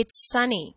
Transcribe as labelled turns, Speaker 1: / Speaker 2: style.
Speaker 1: It's sunny.